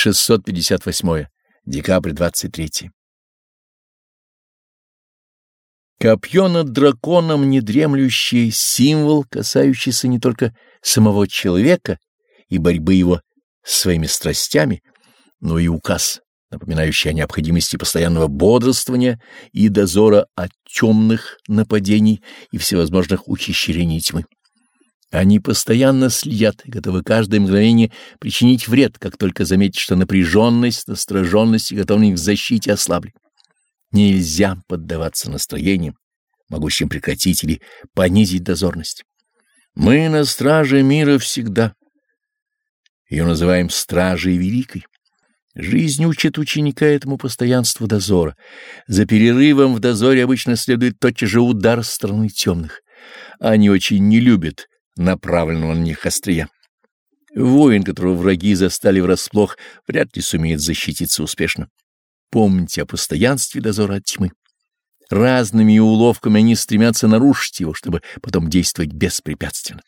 658. Декабрь 23. Копье над драконом, недремлющий символ, касающийся не только самого человека и борьбы его с своими страстями, но и указ, напоминающий о необходимости постоянного бодрствования и дозора от темных нападений и всевозможных ухищрений тьмы. Они постоянно следят и готовы каждое мгновение причинить вред, как только заметят, что напряженность, настороженность и готовность к защите ослабли. Нельзя поддаваться настроениям, могущим прекратить или понизить дозорность. Мы на страже мира всегда. Ее называем стражей великой. Жизнь учит ученика этому постоянству дозора. За перерывом в дозоре обычно следует тотчас же удар стороны темных. Они очень не любят направленного на них острия. Воин, которого враги застали врасплох, вряд ли сумеет защититься успешно. Помните о постоянстве дозора от тьмы. Разными уловками они стремятся нарушить его, чтобы потом действовать беспрепятственно.